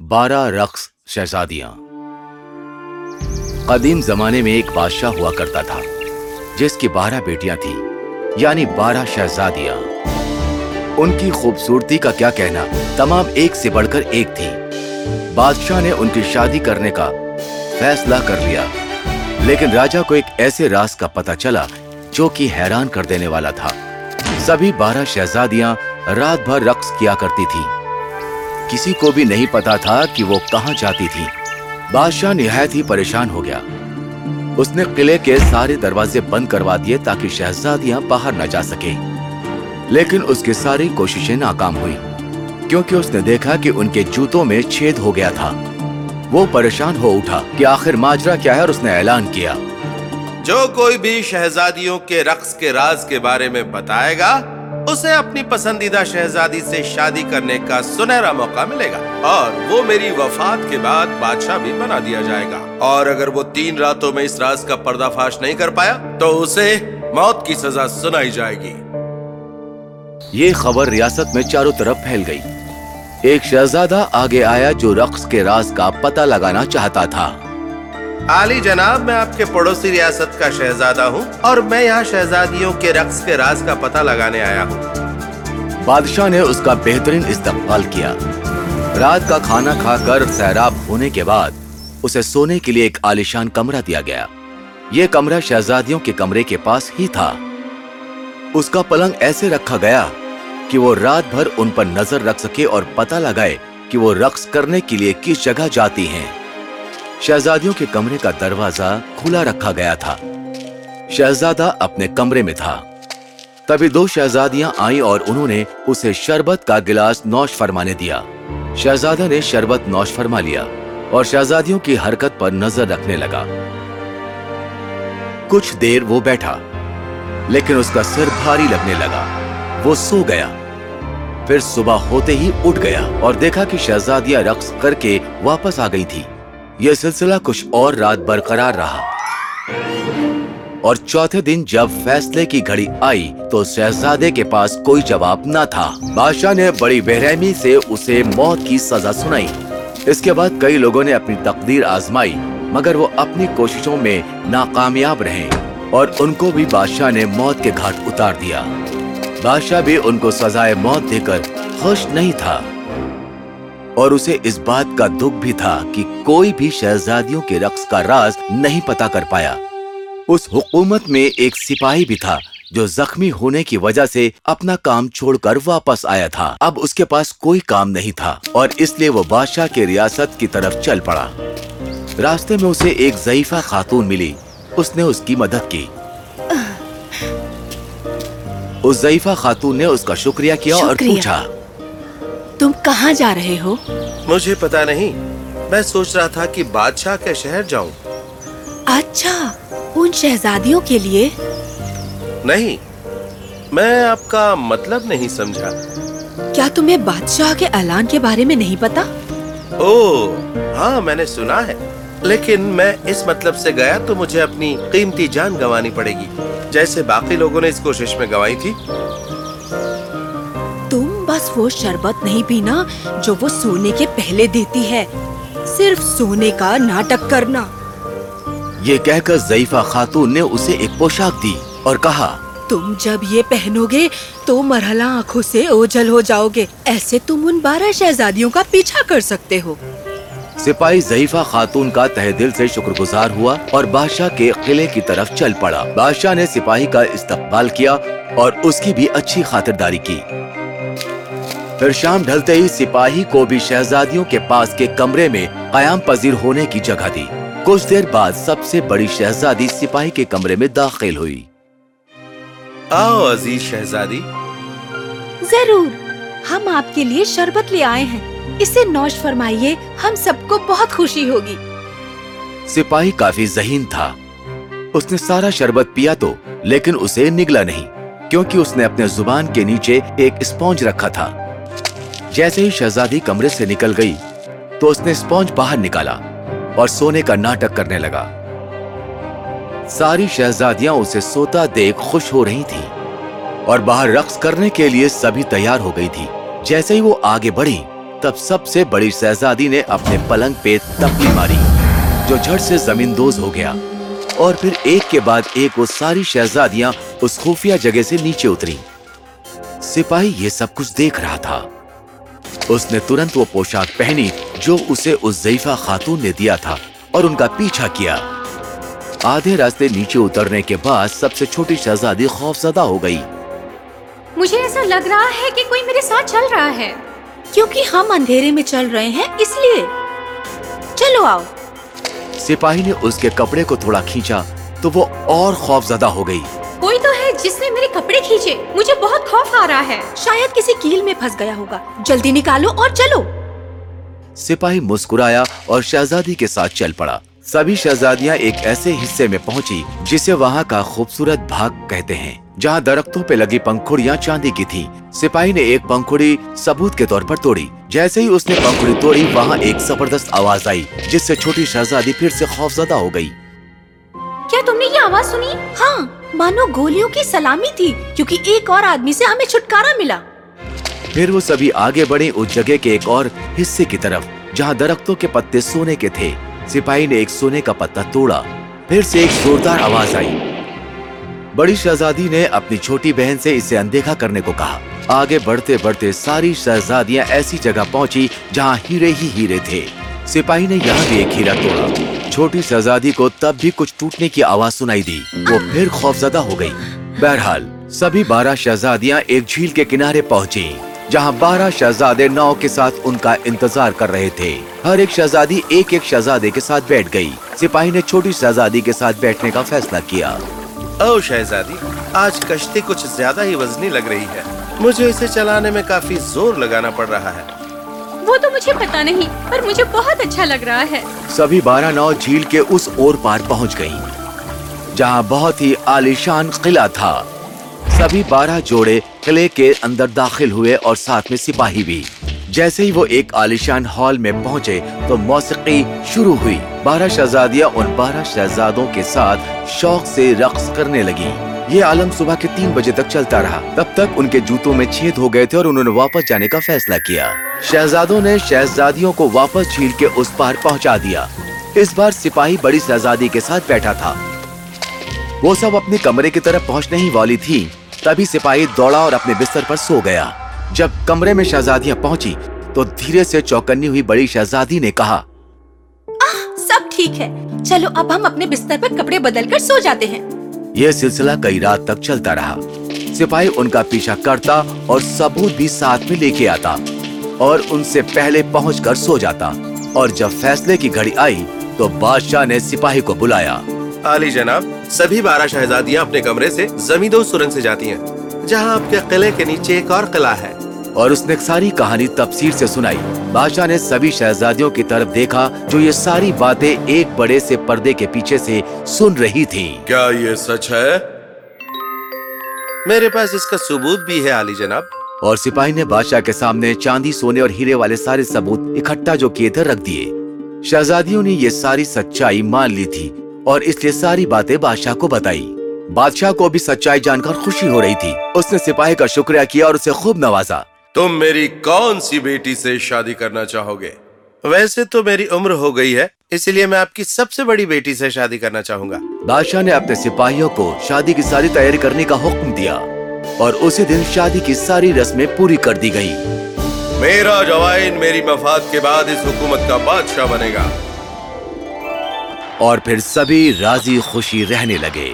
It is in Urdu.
بارہ رقص شہزادیاں۔ قدیم زمانے میں ایک بادشاہ ہوا کرتا تھا، جس کی بارہ بیٹیاں تھیں یعنی بارہ شہزادیاں۔ ان کی خوبصورتی کا کیا کہنا، تمام ایک سے بڑھ کر ایک تھی بادشاہ نے ان کی شادی کرنے کا فیصلہ کر لیا، لیکن راجا کو ایک ایسے راز کا پتہ چلا جو کہ حیران کر دینے والا تھا۔ سبھی بارہ شہزادیاں رات بھر رقص کیا کرتی تھی کسی کو بھی نہیں پتا تھا کہ وہ کہاں جاتی تھی بادشاہ نہایت ہی پریشان ہو گیا۔ اس نے قلعے کے سارے دروازے بند کروا دیے تاکہ شہزادیاں باہر نہ جا سکے لیکن اس کی ساری کوششیں ناکام ہوئی کیونکہ اس نے دیکھا کہ ان کے جوتوں میں چھید ہو گیا تھا۔ وہ پریشان ہو اٹھا کہ آخر ماجرا کیا ہے اور اس نے اعلان کیا۔ جو کوئی بھی شہزادیوں کے رقص کے راز کے بارے میں بتائے گا، اسے اپنی پسندیدہ شہزادی سے شادی کرنے کا سنہرا موقع ملے گا۔ اور وہ میری وفات کے بعد بادشاہ بھی بنا دیا جائے گا۔ اور اگر وہ تین راتوں میں اس راز کا پردہ فاش نہیں کر پایا، تو اسے موت کی سزا سنائی جائے گی۔ یہ خبر ریاست میں چاروں طرف پھیل گئی۔ ایک شہزادہ آگے آیا جو رقص کے راز کا پتہ لگانا چاہتا تھا۔ عالی جناب، میں آپ کے پڑوسی ریاست کا شہزادہ ہوں اور میں یہاں شہزادیوں کے رقص کے راز کا پتہ لگانے آیا ہوں۔ بادشاہ نے اس کا بہترین استقبال کیا۔ رات کا کھانا کھا کر سیراب ہونے کے بعد اسے سونے کے لیے ایک عالیشان کمرہ دیا گیا۔ یہ کمرہ شہزادیوں کے کمرے کے پاس ہی تھا۔ اس کا پلنگ ایسے رکھا گیا کہ وہ رات بھر ان پر نظر رکھ سکے اور پتہ لگائے کہ وہ رقص کرنے کے لیے کس جگہ جاتی ہیں۔ شہزادیوں کے کمرے کا دروازہ کھلا رکھا گیا تھا۔ شہزادہ اپنے کمرے میں تھا۔ تبھی دو شہزادیاں آئیں اور انہوں نے اسے شربت کا گلاس نوش فرمانے دیا۔ شہزادہ نے شربت نوش فرما لیا اور شہزادیوں کی حرکت پر نظر رکھنے لگا۔ کچھ دیر وہ بیٹھا، لیکن اس کا سر بھاری لگنے لگا۔ وہ سو گیا۔ پھر صبح ہوتے ہی اٹھ گیا اور دیکھا کہ شہزادیاں رقص کر کے واپس آ گئی تھی یہ سلسلہ کچھ اور رات برقرار رہا۔ اور چوتھے دن جب فیصلے کی گھڑی آئی تو شہزادے کے پاس کوئی جواب نہ تھا۔ بادشاہ نے بڑی بےرحمی سے اسے موت کی سزا سنائی۔ اس کے بعد کئی لوگوں نے اپنی تقدیر آزمائی، مگر وہ اپنی کوششوں میں ناکامیاب رہے اور ان کو بھی بادشاہ نے موت کے گھاٹ اتار دیا۔ بادشاہ بھی ان کو سزائے موت دے کر خوش نہیں تھا۔ اور اسے اس بات کا دکھ بھی تھا کہ کوئی بھی شہزادیوں کے رقص کا راز نہیں پتا کر پایا۔ اس حکومت میں ایک سپاہی بھی تھا جو زخمی ہونے کی وجہ سے اپنا کام چھوڑ کر واپس آیا تھا۔ اب اس کے پاس کوئی کام نہیں تھا اور اس لیے وہ بادشاہ کے ریاست کی طرف چل پڑا۔ راستے میں اسے ایک ضعیفہ خاتون ملی۔ اس نے اس کی مدد کی۔ اس ضعیفہ خاتون نے اس کا شکریہ کیا اور۔ پوچھا تم کہاں جا رہے ہو؟ مجھے پتا نہیں۔ میں سوچ رہا تھا کہ بادشاہ کے شہر جاؤں۔ اچھا ان شہزادیوں کے لیے؟ نہیں میں آپ کا مطلب نہیں سمجھا۔ کیا تمہیں بادشاہ کے اعلان کے بارے میں نہیں پتا؟ او ہاں میں نے سنا ہے۔ لیکن میں اس مطلب سے گیا تو مجھے اپنی قیمتی جان گوانی پڑے گی۔ جیسے باقی لوگوں نے اس کوشش میں گوائی تھی۔ بس وہ شربت نہیں پینا جو وہ سونے کے پہلے دیتی ہے۔ صرف سونے کا ناٹک کرنا۔ یہ کہہ کر ضعیفہ خاتون نے اسے ایک پوشاک دی اور کہا تم جب یہ پہنو گے تو مرحلہ آنکھوں سے اوجھل ہو جاؤ گے۔ ایسے تم ان بارہ شہزادیوں کا پیچھا کر سکتے ہو۔ سپاہی ضعیفہ خاتون کا تہ دل سے شکر گزار ہوا اور بادشاہ کے قلعے کی طرف چل پڑا۔ بادشاہ نے سپاہی کا استقبال کیا اور اس کی بھی اچھی خاطرداری کی۔ پھر شام ڈھلتے ہی سپاہی کو بھی شہزادیوں کے پاس کے کمرے میں قیام پذیر ہونے کی جگہ دی۔ کچھ دیر بعد سب سے بڑی شہزادی سپاہی کے کمرے میں داخل ہوئی۔ آؤ عزیز شہزادی۔ ضرور ہم آپ کے لیے شربت لے آئے ہیں۔ اسے نوش فرمائیے ہم سب کو بہت خوشی ہوگی۔ سپاہی کافی ذہین تھا۔ اس نے سارا شربت پیا تو لیکن اسے نگلا نہیں کیونکہ اس نے اپنے زبان کے نیچے ایک اسپونج رکھا تھا۔ جیسے ہی شہزادی کمرے سے نکل گئی تو اس نے اسپونج باہر نکالا اور سونے کا ناٹک کرنے لگا۔ ساری شہزادیاں اسے سوتا دیکھ خوش ہو رہی تھیں اور باہر رقص کرنے کے لیے سبھی تیار ہو گئی تھی۔ جیسے ہی وہ آگے بڑھی، تب سب سے بڑی شہزادی نے اپنے پلنگ پہ تپلی ماری، جو جھٹ سے زمین دوز ہو گیا۔ اور پھر ایک کے بعد ایک وہ ساری شہزادیاں اس خفیہ جگہ سے نیچے اتری سپاہی یہ سب کچھ دیکھ رہا تھا۔ اس نے ترنت وہ پوشاک پہنی جو اسے اس ضعیفہ خاتون نے دیا تھا اور ان کا پیچھا کیا۔ آدھے راستے نیچے اترنے کے بعد سب سے چھوٹی شہزادی خوف زدہ ہو گئی۔ مجھے ایسا لگ رہا ہے کہ کوئی میرے ساتھ چل رہا ہے۔ کیونکہ ہم اندھیرے میں چل رہے ہیں اس لیے۔ چلو آؤ۔ سپاہی نے اس کے کپڑے کو تھوڑا کھینچا تو وہ اور خوف زدہ ہو گئی۔ جس نے میرے کپڑے کھینچے مجھے بہت خوف آ رہا ہے۔ شاید کسی کیل میں پھنس گیا ہوگا۔ جلدی نکالو اور چلو۔ سپاہی مسکرایا اور شہزادی کے ساتھ چل پڑا۔ سبھی شہزادیاں ایک ایسے حصے میں پہنچی جسے وہاں کا خوبصورت بھاگ کہتے ہیں جہاں درختوں پہ لگی پنکھڑیاں چاندی کی تھی سپاہی نے ایک پنکھڑی ثبوت کے طور پر توڑی۔ جیسے ہی اس نے پنکھڑی توڑی وہاں ایک زبردست آواز آئی جس سے چھوٹی شہزادی پھر سے خوف زدہ ہو گئی۔ کیا تم نے یہ آواز سنی؟ ہاں۔ مانو گولیوں کی سلامی تھی، کیونکہ ایک اور آدمی سے ہمیں چھٹکارا ملا۔ پھر وہ سبھی آگے بڑھے اس جگہ کے ایک اور حصے کی طرف، جہاں درختوں کے پتے سونے کے تھے۔ سپاہی نے ایک سونے کا پتا توڑا۔ پھر سے ایک زوردار آواز آئی۔ بڑی شہزادی نے اپنی چھوٹی بہن سے اسے اندیکھا کرنے کو کہا۔ آگے بڑھتے بڑھتے ساری شہزادیاں ایسی جگہ پہنچی جہاں ہیرے ہی ہیرے تھے۔ سپاہی نے یہاں بھی ایک ہیرا توڑا۔ چھوٹی شہزادی کو تب بھی کچھ ٹوٹنے کی آواز سنائی دی۔ وہ پھر خوفزدہ ہو گئی۔ بہرحال، سبھی بارہ شہزادیاں ایک جھیل کے کنارے پہنچی جہاں بارہ شہزادے ناؤ کے ساتھ ان کا انتظار کر رہے تھے۔ ہر ایک شہزادی ایک ایک شہزادے کے ساتھ بیٹھ گئی۔ سپاہی نے چھوٹی شہزادی کے ساتھ بیٹھنے کا فیصلہ کیا۔ او شہزادی، آج کشتی کچھ زیادہ ہی وزنی لگ رہی ہے۔ مجھے اسے چلانے میں کافی زور لگانا پڑ رہا ہے۔ وہ تو مجھے پتا نہیں، پر مجھے بہت اچھا لگ رہا ہے۔ سبھی بارہ نو جھیل کے اس اور پار پہنچ گئی جہاں بہت ہی عالیشان قلعہ تھا۔ سبھی بارہ جوڑے قلعے کے اندر داخل ہوئے اور ساتھ میں سپاہی بھی۔ جیسے ہی وہ ایک عالیشان ہال میں پہنچے تو موسیقی شروع ہوئی۔ بارہ شہزادیاں ان بارہ شہزادوں کے ساتھ شوق سے رقص کرنے لگی یہ عالم صبح کے تین بجے تک چلتا رہا۔ تب تک ان کے جوتوں میں چھید ہو گئے تھے اور انہوں نے واپس جانے کا فیصلہ کیا۔ شہزادوں نے شہزادیوں کو واپس جھیل کے اس پار پہنچا دیا۔ اس بار سپاہی بڑی شہزادی کے ساتھ بیٹھا تھا۔ وہ سب اپنے کمرے کی طرف پہنچنے ہی والی تھی تبھی سپاہی دوڑا اور اپنے بستر پر سو گیا۔ جب کمرے میں شہزادیاں پہنچی تو دھیرے سے چوکنی ہوئی بڑی شہزادی نے کہا سب ٹھیک ہے۔ چلو، اب ہم اپنے بستر پر کپڑے بدل کر سو جاتے ہیں۔ یہ سلسلہ کئی رات تک چلتا رہا۔ سپاہی ان کا پیچھا کرتا اور ثبوت بھی ساتھ میں لے کے آتا اور ان سے پہلے پہنچ کر سو جاتا اور جب فیصلے کی گھڑی آئی تو بادشاہ نے سپاہی کو بلایا۔ عالی جناب، سبھی بارہ شہزادیاں اپنے کمرے سے زمیندو سرنگ سے جاتی ہیں، جہاں آپ کے قلعے کے نیچے ایک اور قلعہ ہے۔ اور اس نے ساری کہانی تفسیر سے سنائی۔ بادشاہ نے سبھی شہزادیوں کی طرف دیکھا جو یہ ساری باتیں ایک بڑے سے پردے کے پیچھے سے سن رہی تھی کیا یہ سچ ہے؟ میرے پاس اس کا ثبوت بھی ہے عالی جناب۔ اور سپاہی نے بادشاہ کے سامنے چاندی سونے اور ہیرے والے سارے ثبوت اکٹھا جو کیے تھے رکھ دیے۔ شہزادیوں نے یہ ساری سچائی مان لی تھی اور اس لیے ساری باتیں بادشاہ کو بتائی۔ بادشاہ کو بھی سچائی جان کر خوشی ہو رہی تھی۔ اس نے سپاہی کا شکریہ کیا اور اسے خوب نوازا۔ تم میری کون سی بیٹی سے شادی کرنا چاہو گے ویسے تو میری عمر ہو گئی ہے اسی لیے میں آپ کی سب سے بڑی بیٹی سے شادی کرنا چاہوں گا۔ بادشاہ نے اپنے سپاہیوں کو شادی کی ساری تیاری کرنے کا حکم دیا اور اسی دن شادی کی ساری رسمیں پوری کر دی گئی میرا جوائن میری مفاد کے بعد اس حکومت کا بادشاہ بنے گا۔ اور پھر سبھی راضی خوشی رہنے لگے۔